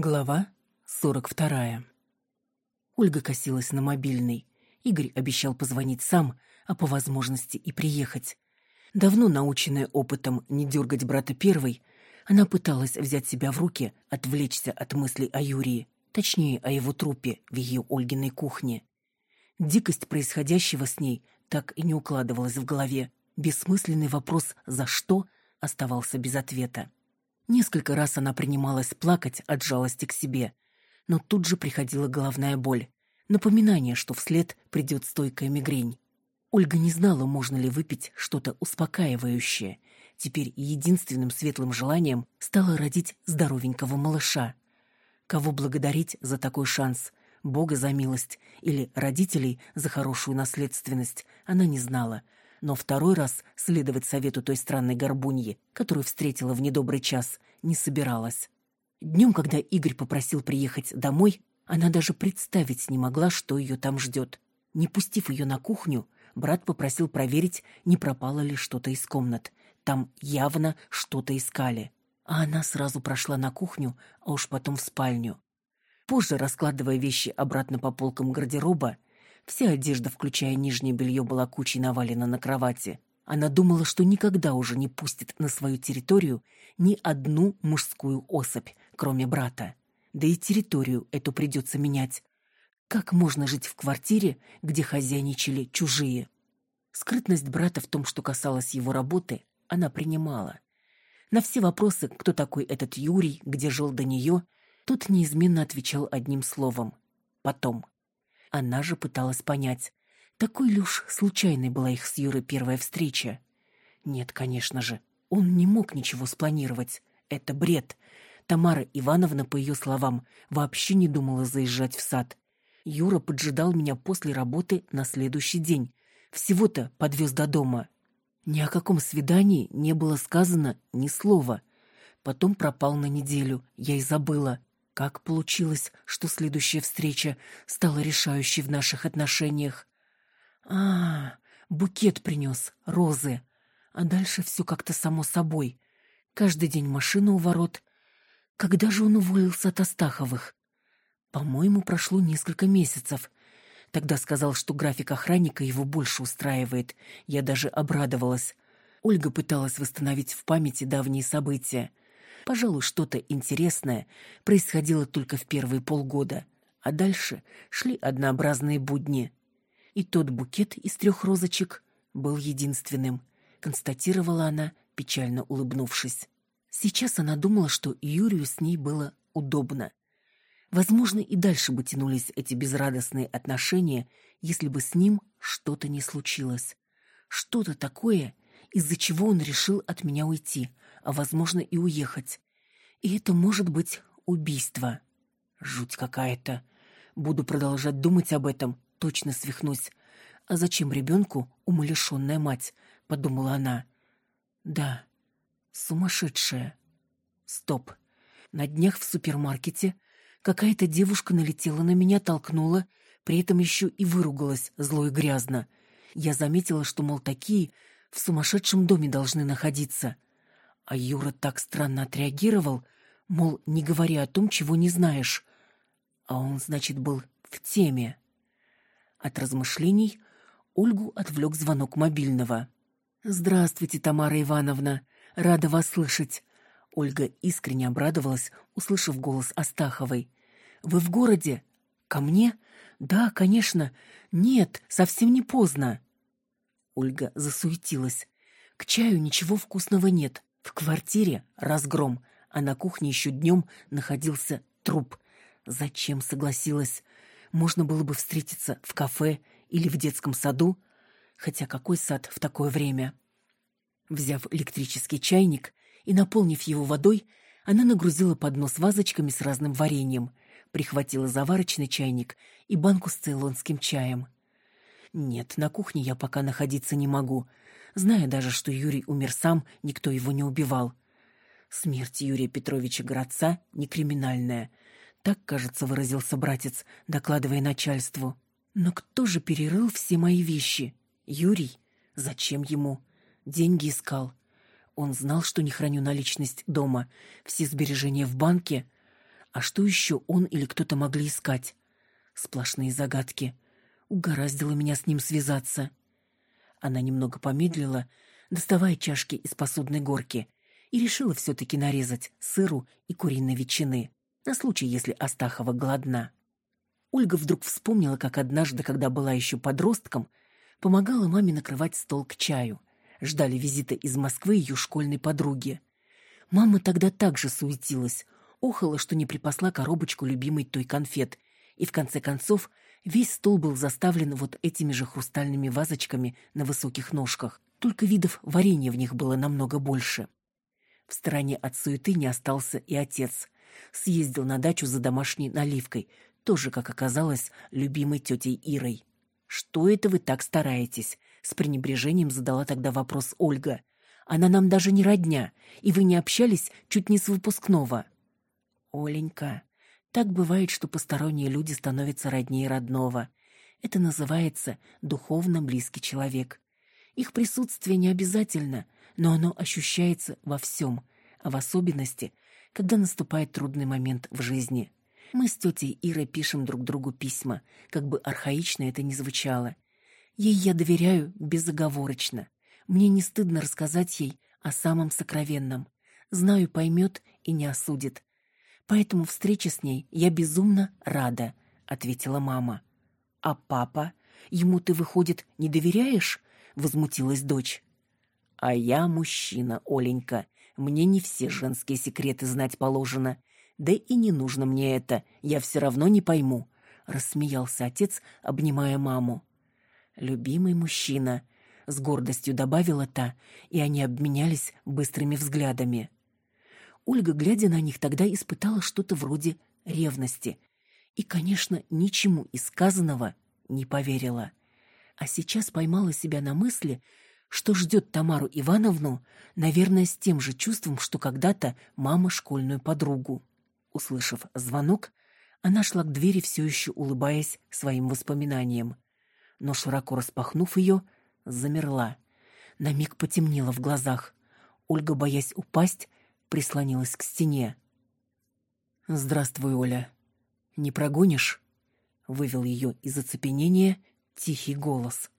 Глава сорок вторая. Ольга косилась на мобильный. Игорь обещал позвонить сам, а по возможности и приехать. Давно наученная опытом не дергать брата первой, она пыталась взять себя в руки, отвлечься от мыслей о Юрии, точнее, о его трупе в ее Ольгиной кухне. Дикость происходящего с ней так и не укладывалась в голове. Бессмысленный вопрос «за что?» оставался без ответа. Несколько раз она принималась плакать от жалости к себе, но тут же приходила головная боль, напоминание, что вслед придет стойкая мигрень. Ольга не знала, можно ли выпить что-то успокаивающее. Теперь единственным светлым желанием стало родить здоровенького малыша. Кого благодарить за такой шанс? Бога за милость или родителей за хорошую наследственность, она не знала – но второй раз следовать совету той странной горбуньи, которую встретила в недобрый час, не собиралась. Днем, когда Игорь попросил приехать домой, она даже представить не могла, что ее там ждет. Не пустив ее на кухню, брат попросил проверить, не пропало ли что-то из комнат. Там явно что-то искали. А она сразу прошла на кухню, а уж потом в спальню. Позже, раскладывая вещи обратно по полкам гардероба, Вся одежда, включая нижнее белье, была кучей навалена на кровати. Она думала, что никогда уже не пустит на свою территорию ни одну мужскую особь, кроме брата. Да и территорию эту придется менять. Как можно жить в квартире, где хозяйничали чужие? Скрытность брата в том, что касалось его работы, она принимала. На все вопросы, кто такой этот Юрий, где жил до нее, тот неизменно отвечал одним словом — потом. Она же пыталась понять, такой ли уж случайной была их с Юрой первая встреча. Нет, конечно же, он не мог ничего спланировать. Это бред. Тамара Ивановна, по ее словам, вообще не думала заезжать в сад. Юра поджидал меня после работы на следующий день. Всего-то подвез до дома. Ни о каком свидании не было сказано ни слова. Потом пропал на неделю, я и забыла. Как получилось, что следующая встреча стала решающей в наших отношениях? А, букет принес, розы. А дальше все как-то само собой. Каждый день машина у ворот. Когда же он уволился от Астаховых? По-моему, прошло несколько месяцев. Тогда сказал, что график охранника его больше устраивает. Я даже обрадовалась. Ольга пыталась восстановить в памяти давние события. Пожалуй, что-то интересное происходило только в первые полгода, а дальше шли однообразные будни. И тот букет из трех розочек был единственным, констатировала она, печально улыбнувшись. Сейчас она думала, что Юрию с ней было удобно. Возможно, и дальше бы тянулись эти безрадостные отношения, если бы с ним что-то не случилось. Что-то такое, из-за чего он решил от меня уйти, а, возможно, и уехать. И это может быть убийство. Жуть какая-то. Буду продолжать думать об этом, точно свихнусь. А зачем ребенку умалишенная мать? Подумала она. Да, сумасшедшая. Стоп. На днях в супермаркете какая-то девушка налетела на меня, толкнула, при этом еще и выругалась зло и грязно. Я заметила, что, мол, такие в сумасшедшем доме должны находиться — а Юра так странно отреагировал, мол, не говори о том, чего не знаешь. А он, значит, был в теме. От размышлений Ольгу отвлек звонок мобильного. «Здравствуйте, Тамара Ивановна. Рада вас слышать». Ольга искренне обрадовалась, услышав голос Астаховой. «Вы в городе? Ко мне? Да, конечно. Нет, совсем не поздно». Ольга засуетилась. «К чаю ничего вкусного нет. В квартире разгром, а на кухне еще днем находился труп. Зачем согласилась? Можно было бы встретиться в кафе или в детском саду. Хотя какой сад в такое время? Взяв электрический чайник и наполнив его водой, она нагрузила поднос вазочками с разным вареньем, прихватила заварочный чайник и банку с цейлонским чаем. Нет, на кухне я пока находиться не могу зная даже, что Юрий умер сам, никто его не убивал. Смерть Юрия Петровича Городца не криминальная. Так, кажется, выразился братец, докладывая начальству. Но кто же перерыл все мои вещи? Юрий? Зачем ему? Деньги искал. Он знал, что не храню наличность дома, все сбережения в банке. А что еще он или кто-то могли искать? Сплошные загадки. Угораздило меня с ним связаться. Она немного помедлила, доставая чашки из посудной горки, и решила все-таки нарезать сыру и куриной ветчины, на случай, если Астахова голодна. Ольга вдруг вспомнила, как однажды, когда была еще подростком, помогала маме накрывать стол к чаю. Ждали визита из Москвы ее школьной подруги. Мама тогда также суетилась, охала, что не припасла коробочку любимой той конфет, и в конце концов весь стол был заставлен вот этими же хрустальными вазочками на высоких ножках, только видов варенья в них было намного больше. В стороне от суеты не остался и отец. Съездил на дачу за домашней наливкой, тоже, как оказалось, любимой тетей Ирой. «Что это вы так стараетесь?» С пренебрежением задала тогда вопрос Ольга. «Она нам даже не родня, и вы не общались чуть не с выпускного». «Оленька, так бывает, что посторонние люди становятся роднее родного. Это называется духовно близкий человек. Их присутствие не обязательно, но оно ощущается во всем, а в особенности, когда наступает трудный момент в жизни. Мы с тетей Ирой пишем друг другу письма, как бы архаично это ни звучало. Ей я доверяю безоговорочно. Мне не стыдно рассказать ей о самом сокровенном. Знаю, поймет и не осудит. Поэтому встрече с ней я безумно рада, ответила мама. А папа? Ему ты, выходит, не доверяешь? Возмутилась дочь. А я мужчина, Оленька. Мне не все женские секреты знать положено. Да и не нужно мне это, я все равно не пойму, рассмеялся отец, обнимая маму. Любимый мужчина, с гордостью добавила та, и они обменялись быстрыми взглядами. Ольга, глядя на них, тогда испытала что-то вроде ревности. И, конечно, ничему из сказанного не поверила. А сейчас поймала себя на мысли, что ждет Тамару Ивановну, наверное, с тем же чувством, что когда-то мама школьную подругу. Услышав звонок, она шла к двери, все еще улыбаясь своим воспоминаниям. Но, широко распахнув ее, замерла. На миг потемнело в глазах. Ольга, боясь упасть, прислонилась к стене. «Здравствуй, Оля. Не прогонишь?» Вывел ее из оцепенения тихий голос.